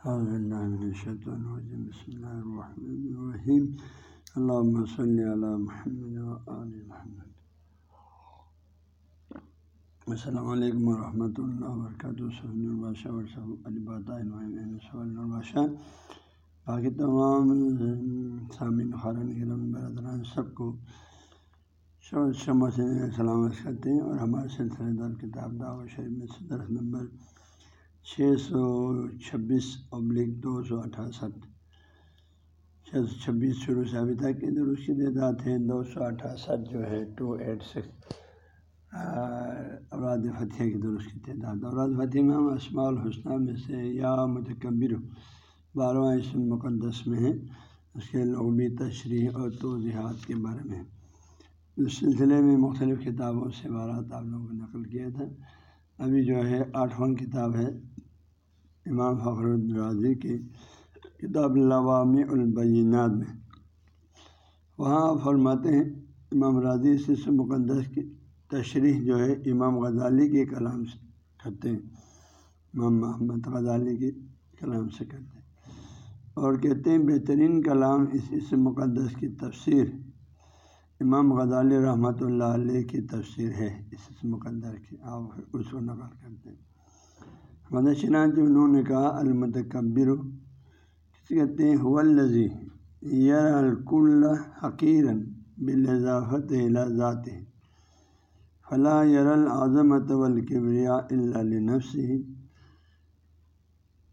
بسم اللہ الرحمن الرحیم اللہ صلی علی محمد محمد. السلام علیکم ورحمۃ اللہ وبرکاتہ باقی تمام سامعین خارن کرم برادران سب کو شمع سے سلامت کرتے ہیں اور ہمارے سلسلہ دار کتاب دعوت شریف میں صدر نمبر چھ سو چھبیس ابلک دو سو اٹھاسٹھ چھ سو چھبیس شروع سے ابھی تک کے درست کی تعداد ہے دو سو اٹھاسٹھ جو ہے ٹو ایٹ سکس اوراد فتح کی درست کی تعداد۔ اوراد فتح میں ہم اسماع الحسنہ میں سے یا متکبر بارہواں اسم مقدس میں ہیں۔ اس کے لغبی تشریح اور توضیحات کے بارے میں۔ اس سلسلے میں مختلف کتابوں سے بارات آپ لوگوں کو نقل کیا تھا ابھی جو ہے آٹھواں کتاب ہے۔ امام فخر الرازی کی کتاب لوامی البینات میں۔ وہاں فرماتے ہیں، امام راضی سے مقدس کی تشریح جو ہے، امام غزالی کے کلام سے کرتے ہیں۔ امام محمد غزالی کے کلام سے کرتے ہیں۔ اور کہتے ہیں، بہترین کلام اس اس مقدس کی تفسیر امام غزالی رحمۃ اللہ علیہ کی تفسیر ہے۔ اس مقدر کی، آپ اس کو نقل کرتے ہیں۔ چنانچہ انہوں نے کہا، المتکبر کسی کہتے ہیں حلزی یر الکل حقیرن بلضافت ذات فلاں یر العظمت والکبریا اللہ نفس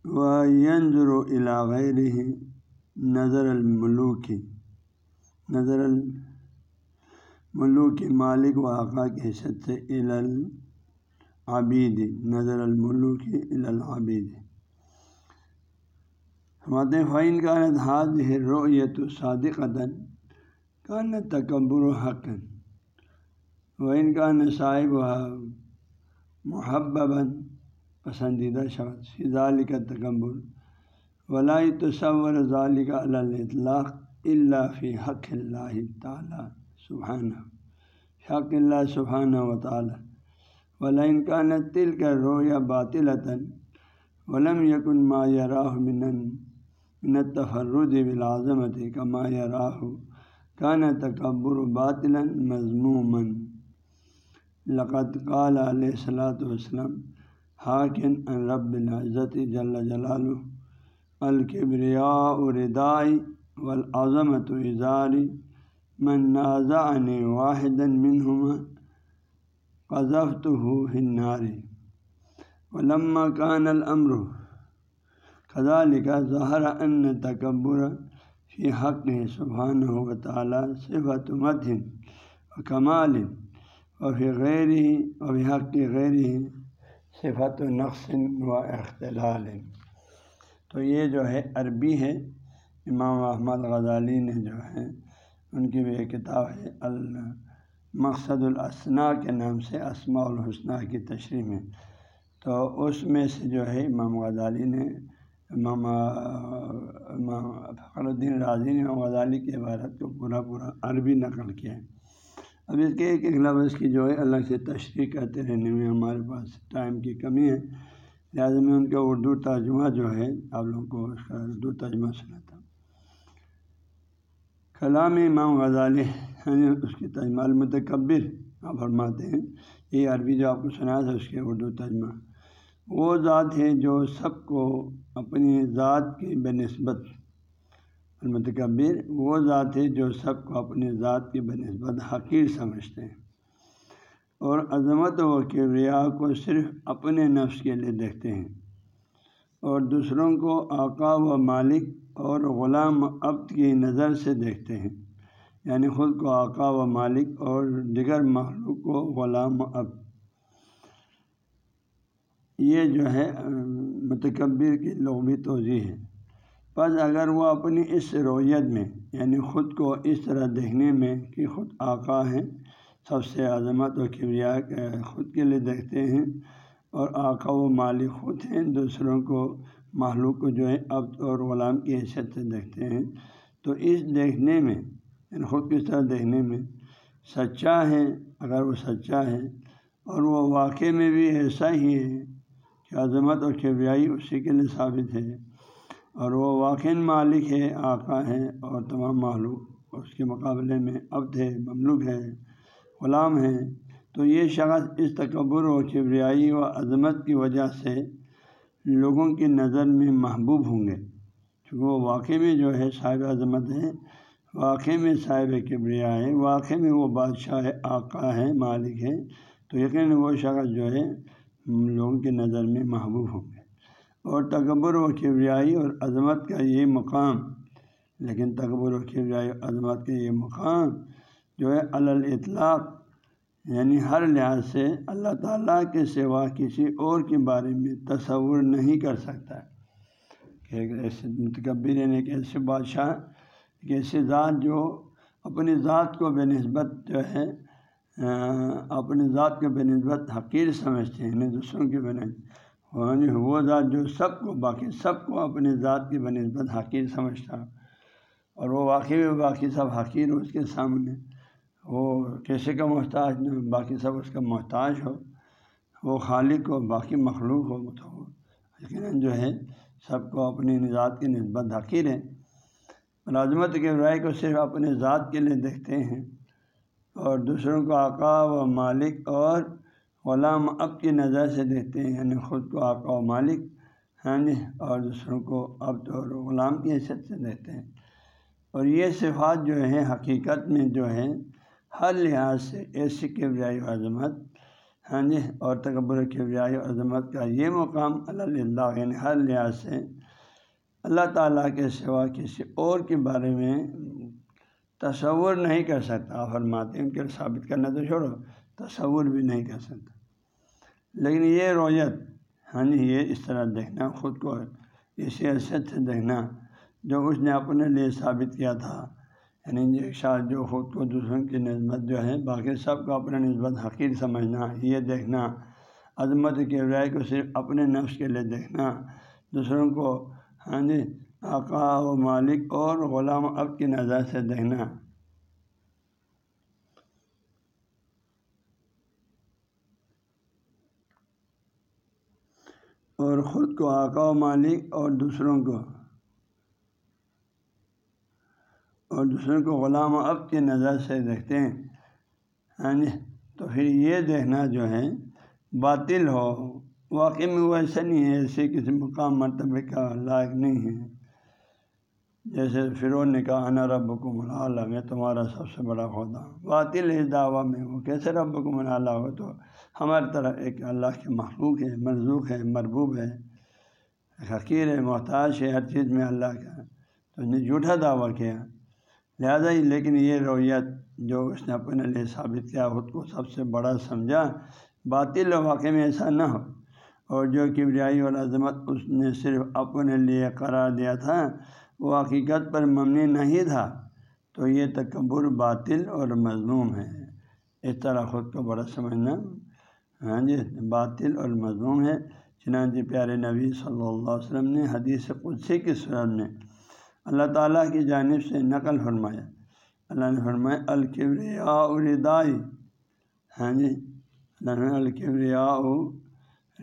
و ینظر غیر نظر الملوکی نظر الملوک مالک و آقا کی حیثیت سے عابد نظر الملوک العابد۔ ہمارے فعین کا نتحاد ہے رویت صادق کا نہ تکبر و حق وعین کا نصائب و محبب پسندیدہ شخص ظال کا تکبر ولائی تصور ظال کا الاطلاق اللہ فی حق اللہ تعالیٰ سبحانہ حق اللہ سبحانہ و تعالیٰ ولین کا نہ تل کر رو یا باطل قذف تو ہو ہنارے علما کان العمر خدا لکھا ظہر ان تکبر فی حق سبحان و تعالیٰ صفت مدن و کمال و فی غیر ہی و حق غیر ہی صفت و نقص و اختلال تو یہ جو ہے عربی ہے، امام احمد غزالی نے جو ہے، ان کی بھی ایک کتاب ہے ال مقصد الاسنا کے نام سے اسماء الحسنہ کی تشریح میں۔ تو اس میں سے جو ہے امام غزالی نے، امام فخر الدین راضی نے امام غزالی کے عبارت کو پورا پورا عربی نقل کیا ہے۔ اب اس کے ایک ایک لفظ کی جو ہے الگ سے تشریح کرتے رہنے میں ہمارے پاس ٹائم کی کمی ہے۔ لہٰذا میں ان کا اردو ترجمہ جو ہے آپ لوگوں کو اس کا اردو ترجمہ سناتا ہوں۔ کلام امام غزالی اس کی تجمہ المتکبر آپ فرماتے ہیں، یہ عربی جو آپ کو سنا تھا، اس کے اردو تجمہ وہ ذات ہے جو سب کو اپنی ذات کی بہ نسبت، المتکبر۔ وہ ذات ہے جو سب کو اپنی ذات کی بہ نسبت حقیر سمجھتے ہیں۔ اور عظمت و کبریا کو صرف اپنے نفس کے لیے دیکھتے ہیں۔ اور دوسروں کو آقا و مالک اور غلام عبد کی نظر سے دیکھتے ہیں۔ یعنی خود کو آقا و مالک اور دیگر مخلوق کو غلام اب۔ یہ جو ہے، متکبر کی لغوی توضیع ہے۔ بس اگر وہ اپنی اس رویت میں یعنی خود کو اس طرح دیکھنے میں کہ خود آقا ہیں، سب سے عظمت و کبریا خود کے لیے دیکھتے ہیں اور آقا و مالک خود ہیں، دوسروں کو معلوم کو جو ہے اب اور غلام کی حیثیت سے دیکھتے ہیں، تو اس دیکھنے میں یعنی خود کس طرح دیکھنے میں سچا ہے، اگر وہ سچا ہے۔ اور وہ واقع میں بھی ایسا ہی ہے کہ عظمت اور کیبریائی اسی کے لیے ثابت ہے۔ اور وہ واقع مالک ہے، آقا ہے اور تمام معلوم اس کے مقابلے میں عبد ہے، مملوک ہے، غلام ہے۔ تو یہ شخص اس تکبر و کبریائی و عظمت کی وجہ سے لوگوں کی نظر میں محبوب ہوں گے۔ چونکہ وہ واقعی میں جو ہے صاحب عظمت ہے واقعی میں صاحب کبریا ہے واقعی میں وہ بادشاہ آقا ہے مالک ہے تو یقین وہ شخص جو ہے لوگوں کی نظر میں محبوب ہوں گے۔ اور تکبر و کبریائی اور عظمت کا یہ مقام، لیکن تکبر و کبریائی اور عظمت کا یہ مقام جو ہے الاطلاق یعنی ہر لحاظ سے اللہ تعالیٰ کے سوا کسی اور کے بارے میں تصور نہیں کر سکتا۔ کہ ایک ایسے متکبر یعنی ایک ایسے بادشاہ ایک ایسی ذات جو اپنی ذات کو بہ نسبت جو ہے اپنی ذات کے بہ نسبت حقیر سمجھتے ہیں یعنی دوسروں کے بنے یعنی ہاں جی، وہ ذات جو سب کو باقی، سب کو اپنی ذات کی بہ نسبت حقیر سمجھتا۔ اور وہ واقعی باقی سب حقیر اس کے سامنے۔ وہ کیسے کا محتاج؟ باقی سب اس کا محتاج ہو۔ وہ خالق ہو، باقی مخلوق ہو تو یقیناً جو ہے، سب کو اپنی نژاد کی نسبت حقیر ہے۔ ملازمت کے رائے کو صرف اپنے ذات کے لیے دیکھتے ہیں اور دوسروں کو آقا و مالک اور غلام اب کی نظر سے دیکھتے ہیں یعنی خود کو آقا و مالک ہاں جی اور دوسروں کو اب اور غلام کی حیثیت سے دیکھتے ہیں۔ اور یہ صفات جو ہیں، حقیقت میں جو ہے ہر لحاظ سے ایسی کبریائی عظمت ہاں جی اور تکبر کبریائی عظمت کا یہ مقام اللہ یعنی ہر لحاظ سے اللہ تعالیٰ کے سوا کسی اور کے بارے میں تصور نہیں کر سکتا۔ فرماتے ان کے ثابت کرنا تو چھوڑو، تصور بھی نہیں کر سکتا۔ لیکن یہ رویت ہاں جی یہ اس طرح دیکھنا خود کو اسی حیثیت سے اچھا دیکھنا جو اس نے اپنے لیے ثابت کیا تھا۔ یعنی ایک شاید جو خود کو دوسروں کی نسبت جو ہے، باقی سب کو اپنے نسبت حقیر سمجھنا، یہ دیکھنا، عظمت کے رائے کو صرف اپنے نفس کے لیے دیکھنا، دوسروں کو ہاں جی آقا و مالک اور غلام اب کی نظر سے دیکھنا۔ اور خود کو آقا و مالک اور دوسروں کو۔ اور دوسروں کو غلام و اب کی نظر سے دیکھتے ہیں۔ ہاں جی تو پھر یہ دیکھنا جو ہے باطل ہو۔ واقعی میں وہ ایسا نہیں ہے ایسے کسی مقام مرتبہ کا لائق نہیں ہے۔ جیسے فرون نے کہا، انا رب کو ملا میں تمہارا سب سے بڑا خدا باطل اس دعویٰ میں وہ کیسے رب کو ملا ہو؟ تو ہماری طرح ایک اللہ کے مخلوق ہے، مرزوق ہے، مربوب ہے حقیر ہے، محتاج ہے، ہر چیز میں اللہ کا تو نے جھوٹا دعویٰ کیا۔ لہٰذا ہی لیکن یہ رویت جو اس نے اپنے لیے ثابت کیا، خود کو سب سے بڑا سمجھا، باطل واقع میں ایسا نہ ہو۔ اور جو کبریائی اور عظمت اس نے صرف اپنے لیے قرار دیا تھا، وہ حقیقت پر ممنی نہیں تھا۔ تو یہ تکبر باطل اور مضموم ہے۔ اس طرح خود کو بڑا سمجھنا ہاں جی باطل اور مضموم ہے۔ چنانچہ پیارے نبی صلی اللہ علیہ وسلم نے حدیث قدسی کی صورت میں اللہ تعالیٰ کی جانب سے نقل فرمایا۔ اللہ نے فرمایا الکبریا ردائی ہاں جی اللہ نے الکبریا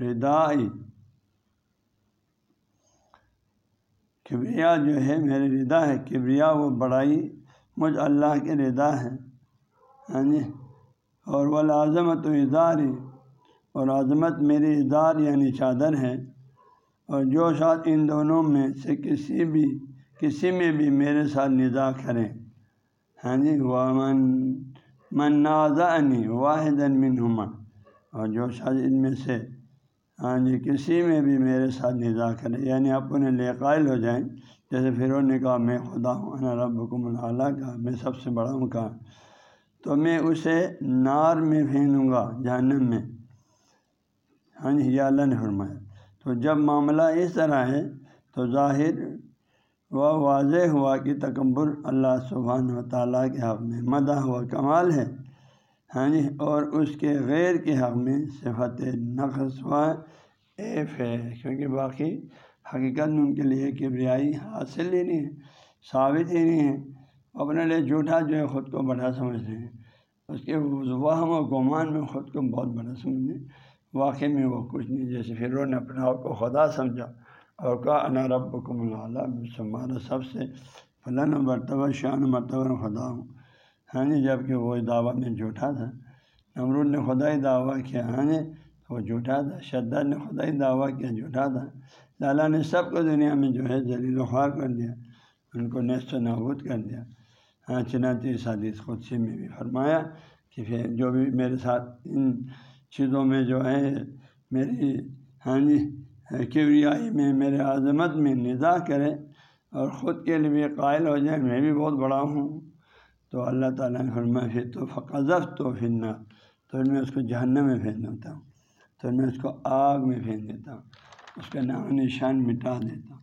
ردائی کبریا جو ہے میرے ردا ہے۔ کبریا وہ بڑائی مجھ اللہ کے ردا ہے۔ ہاں جی۔ اور وہ لازمت و اداری اور عظمت میری ادار یعنی چادر ہے۔ اور جو ساتھ ان دونوں میں سے کسی بھی، کسی میں بھی میرے ساتھ نظا کریں ہاں جی۔ وہ من من نازعنی واحد منہما۔ اور جو شاید ان میں سے ہاں جی کسی میں بھی میرے ساتھ نظا کرے یعنی اپنے لیے قائل ہو جائیں، جیسے پھر نے کہا، میں خدا ہوں، انا رب حکم اللہ کا، میں سب سے بڑا ہوں، کہا۔ تو میں اسے نار میں پھینوں گا، جہنم میں۔ ہاں جی یہ اللہ نے فرمایا۔ تو جب معاملہ اس طرح ہے، تو ظاہر و واضح ہوا کہ تکبر اللہ سبحانہ و تعالیٰ کے حق میں مدح و کمال ہے۔ ہاں جی اور اس کے غیر کے حق میں صفت نقص و ایف ہے، کیونکہ باقی حقیقت میں ان کے لیے کبریائی حاصل ہی نہیں ہے، ثابت ہی نہیں ہے۔ اپنے لیے جھوٹا جو ہے خود کو بڑا سمجھتے ہیں۔ اس کے وہم و گمان میں خود کو بہت بڑا سمجھتے ہیں۔ واقعی میں وہ کچھ نہیں، جیسے پھر نے اپنے آپ کو خدا سمجھا۔ اور کا انا رب کم اللہ سب سے فلاں مرتبہ، شان مرتبہ خدا ہوں۔ ہاں جی جبکہ وہ دعویٰ میں جھوٹا تھا۔ نمرود نے خدائی دعویٰ کیا ہاں جی وہ جھوٹا تھا۔ شدت نے خدائی دعویٰ کیا، جھوٹا تھا۔ لالا نے سب کو دنیا میں جو ہے ذلیل و خوار کر دیا، ان کو نیست و نابود کر دیا۔ ہاں چنانچہ حدیث خودشی میں بھی فرمایا کہ پھر جو بھی میرے ساتھ ان چیزوں میں جو ہے میری ہاں جی کیوریائی میں، میرے عظمت میں نظا کرے اور خود کے لیے قائل ہو جائے، میں بھی بہت بڑا ہوں۔ تو اللہ تعالیٰ نے فرمایا پھر تو فقذف تو پھرنا تو میں اس کو جہنم میں پھینک دیتا ہوں۔ تو میں اس کو آگ میں پھینک دیتا ہوں۔ اس کا نام نشان مٹا دیتا ہوں۔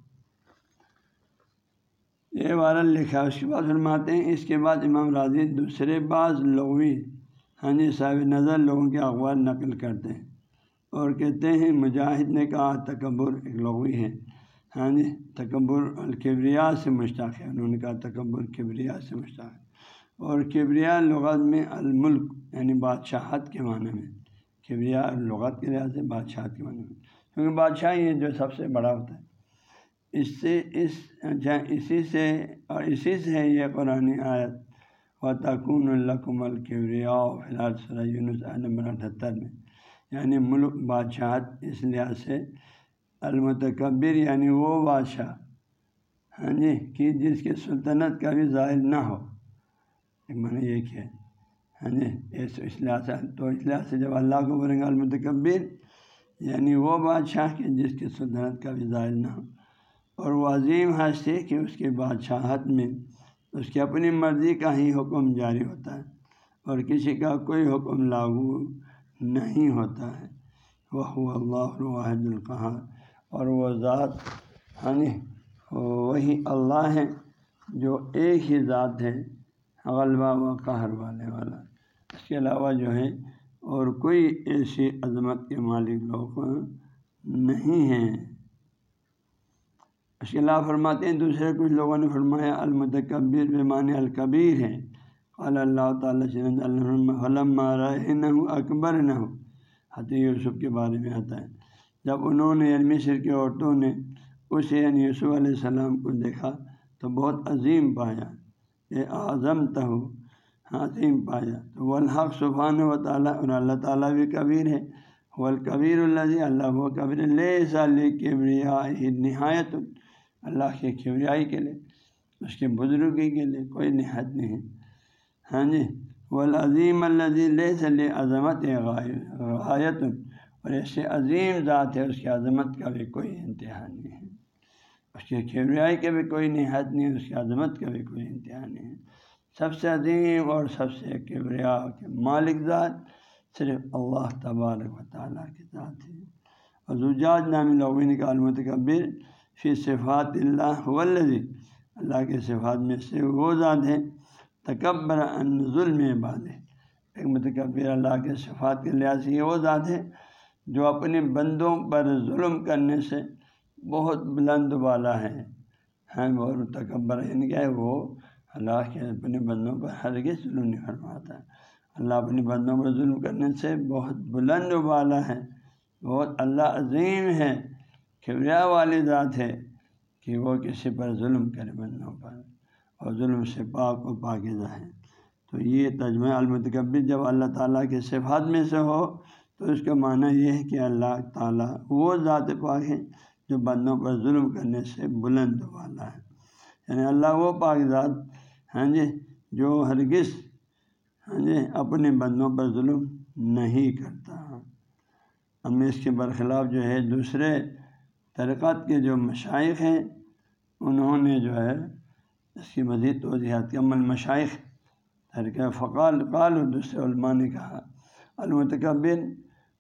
یہ وارل لکھا اس کے بعد فرماتے ہیں، اس کے بعد امام راضی دوسرے بعض لغوی ہاں جی صاحب نظر لوگوں کے اخبار نقل کرتے ہیں اور کہتے ہیں، مجاہد نے کہا، تکبر ایک لغوی ہے۔ ہاں جی تکبر الکبریا سے مشتاق ہے۔ انہوں نے کہا، تکبر کبریا سے مشتاق ہے۔ اور کبریا لغت میں الملک یعنی بادشاہت کے معنی میں۔ کبریا لغت کے لحاظ سے بادشاہت کے معنی میں۔ کیونکہ بادشاہ یہ جو سب سے بڑا ہوتا ہے۔ اس سے، اس اسی سے، اور اسی سے ہے یہ قرآن آیت۔ و تکون القم الکبریا فی الحال سر نمبر اٹھہتر میں۔ یعنی ملک بادشاہت، اس لحاظ سے المتکبر یعنی وہ بادشاہ ہاں جی کہ جس کی سلطنت کا بھی ظاہر نہ ہو۔ میں نے یہ کیا ہاں جی اس لحاظ سے، تو اس لحاظ سے جب اللہ کو بولیں گے المتکبر یعنی وہ بادشاہ کہ جس کی سلطنت کا بھی ظاہر نہ ہو۔ اور وہ عظیم ہستی کہ اس کے بادشاہت میں اس کی اپنی مرضی کا ہی حکم جاری ہوتا ہے اور کسی کا کوئی حکم لاگو نہیں ہوتا ہے۔ وہ اللہ الواحد القحار اور وہ ذات یعنی وہی اللہ ہے جو ایک ہی ذات ہے۔ غلبہ و قہر والے والا۔ اس کے علاوہ جو ہے اور کوئی ایسی عظمت کے مالک لوگ نہیں ہیں۔ اس کے علاوہ فرماتے ہیں، دوسرے کچھ لوگوں نے فرمایا، المتکبر بیمان الکبیر ہے قال اللہ تعالیٰ علم نہ اکبر نہ ہو حتی یوسف کے بارے میں آتا ہے۔ جب انہوں نے یعنی مصر کی عورتوں نے اس یعنی یوسف علیہ السلام کو دیکھا تو بہت عظیم پایا۔ یہ اعظم تہو عظیم ہاں، پایا۔ تو وہ الحق سبحان و تعالیٰ اور اللہ تعالیٰ بھی کبیر ہے۔ وہ الکبیر اللہ اللہ و کبیر اللہ کبریا نہایت۔ اللہ کے کبریائی کے لیے، اس کے بزرگی کے لیے کوئی نہایت نہیں۔ ہے ہاں جی والعظیم الزی صلی عظمت غایت۔ اور ایسے عظیم ذات ہے، اس کی عظمت کا بھی کوئی انتہا نہیں۔ ہے اس کے کھیوریائی کا بھی کوئی نہایت نہیں، اس کی عظمت کا بھی کوئی انتہا نہیں۔ ہے سب سے عظیم اور سب سے کیبریا کے مالک ذات صرف اللہ تبارک و تعالیٰ کے ذات ہے۔ اور زجاج نامی لوگین کا المتکبر فی صفات اللہ ولزی اللہ کے صفات میں سے وہ ذات ہیں تکبر ان ظلم عباد ہے ایک متکبر اللہ کے صفات کے لحاظ سے وہ ذات ہے جو اپنے بندوں پر ظلم کرنے سے بہت بلند والا ہے۔ ہاں وہ تکبر یعنی کیا ہے وہ اللہ کے اپنے بندوں پر ہرگز ظلم نہیں فرماتا۔ اللہ اپنے بندوں پر ظلم کرنے سے بہت بلند والا ہے۔ بہت اللہ عظیم ہے کھبریا والی ذات ہے کہ وہ کسی پر ظلم کرے بندوں پر اور ظلم سے پاک و پاکزہ ہے۔ تو یہ تجمہ المتکبر جب اللہ تعالیٰ کے صفات میں سے ہو، تو اس کا معنی یہ ہے کہ اللہ تعالیٰ وہ ذات پاک ہے جو بندوں پر ظلم کرنے سے بلند والا ہے۔ یعنی اللہ وہ پاک ذات ہاں جی جو ہرگز ہاں جی اپنے بندوں پر ظلم نہیں کرتا۔ ہم اس کے برخلاف جو ہے دوسرے ترکات کے جو مشائق ہیں، انہوں نے جو ہے اس کی مزید توضیحات کے عمل مشائق ترکہ فقال قال و دوسرے علماء نے کہا المتکبر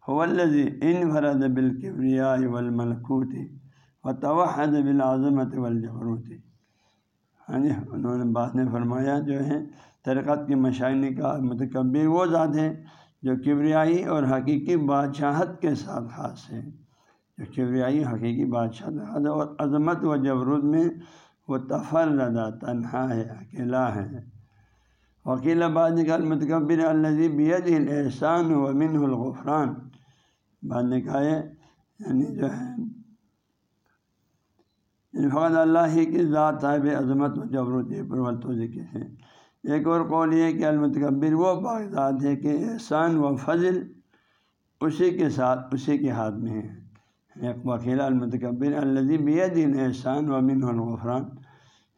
ولزی ان فرد بالکبریا والملکوت۔ و توحد بالعظمت والجبروت۔ ہاں جی انہوں نے بعد میں فرمایا، جو ہے ترقت کی مشاعر نے کہا متکبر وہ ذات ہے جو کبریائی اور حقیقی بادشاہت کے ساتھ خاص ہے جو کبریائی حقیقی بادشاہت اور عظمت و جبروت میں وہ تفردا تنہا ہے، اکیلا ہے۔ وکیل بعد نکال متکبر الزی بید احسان و من الغفران۔ بعد نکائے یعنی جو ہے یعنی فقط اللہ ہی کی ذات صاحب عظمت و جبروت پرول توضی کے ہیں ایک اور قول یہ کہ المتکبر وہ باغذات ہے کہ احسان و فضل اسی کے ساتھ اسی کے ہاتھ میں ہے۔ ایک وکیل المتکبر الدی دین احسان و من الغفران۔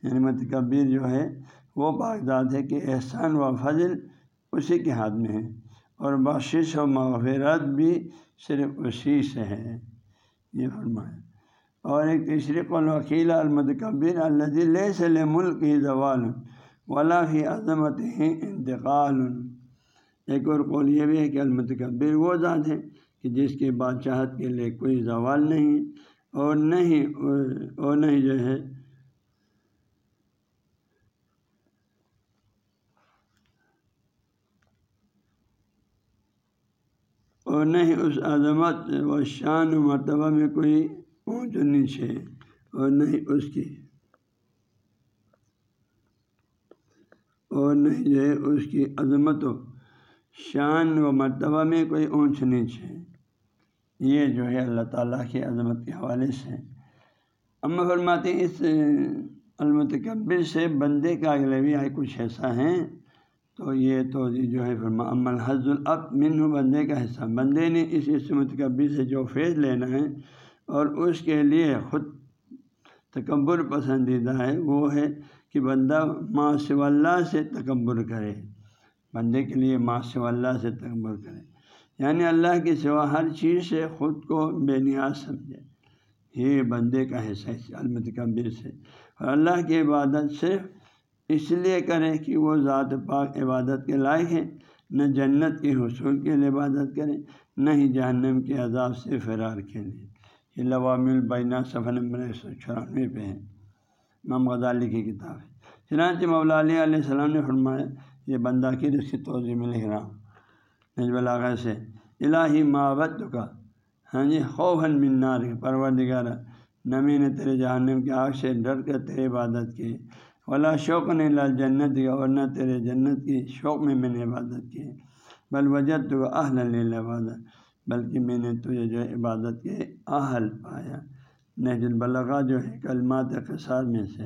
یعنی متکبر جو ہے، وہ باغذات ہے کہ احسان و فضل اسی کے ہاتھ میں ہے۔ اور بخشش و مغفرت بھی صرف اسی سے ہے۔ یہ فرمائے اور ایک تیسری قول وکیل المتکبر اللہ سے ملک کی زوال ولا ہی عظمت ہی انتقال. ایک اور قول یہ بھی ہے کہ المتکبر وہ ذات ہے کہ جس کے بادشاہت کے لیے کوئی زوال نہیں اور نہیں اور نہیں جو ہے اور نہیں اس عظمت و شان و مرتبہ میں کوئی اونچ نیچ ہے اور نہیں اس کی۔ اور نہیں جو ہے اس کی عظمت و شان و مرتبہ میں کوئی اونچ نیچ ہے۔ یہ جو ہے اللہ تعالیٰ کی عظمت کے حوالے سے۔ اما فرماتے ہیں، اس المتکبر سے بندے کا اگلے بھی آئے کچھ ایسا ہیں۔ تو یہ تو جی جو ہے فرما عمل حض العب من بندے کا حصہ۔ بندے نے اس اس متکبر سے جو فیض لینا ہے اور اس کے لیے خود تکبر پسندیدہ ہے، وہ ہے کہ بندہ ماس اللہ سے تکبر کرے۔ بندے کے لیے ماس اللہ سے تکبر کرے۔ یعنی اللہ کے سوا ہر چیز سے خود کو بے نیاز سمجھے۔ یہ بندے کا حصہ المتکبر سے۔ اور اللہ کی عبادت صرف اس لیے کریں کہ وہ ذات پاک عبادت کے لائق ہے۔ نہ جنت کے حصول کے لیے عبادت کریں نہ ہی جہنم کے عذاب سے فرار کے لیے۔ یہ لوام البینہ صفحہ نمبر ایک سو چورانوے پہ ہے امام غزالی کی کتاب ہے۔ چنانچہ مولا علیہ علیہ السلام نے فرمایا، یہ بندہ کی رسی توضیع میں لکھ رہا ہوں۔ نجب العغ سے، الہی مابت کا ہاں جی خوفن منار پرور دگارہ نمی نے تیرے جہنم کی آگ سے ڈر کر تیرے عبادت کی ولا شوق نے لال جنت کی اور نہ تیرے جنت کی شوق میں میں نے عبادت کی۔ بل وجہ تو اہل عبادت بلکہ میں نے تجھے جو عبادت کے اہل پایا۔ نج البلغا جو ہے کلمات قصار میں سے۔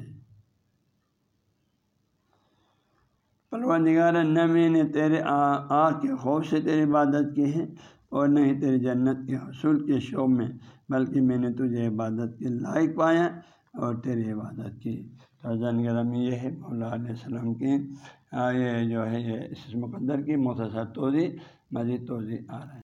پلوا نگارہ نہ میں نے تیرے آ کے خوف سے تیری عبادت کی ہے اور نہ ہی تیری جنت کے حصول کے شوق میں، بلکہ میں نے تجھے عبادت کے لائق پایا اور تیری عبادت کی۔ فرزن گرم یہ ہے، مولا علیہ السلام کی یہ جو ہے، یہ اس مقدر کی مختصر توضیع مزید توضیع آ رہا ہے۔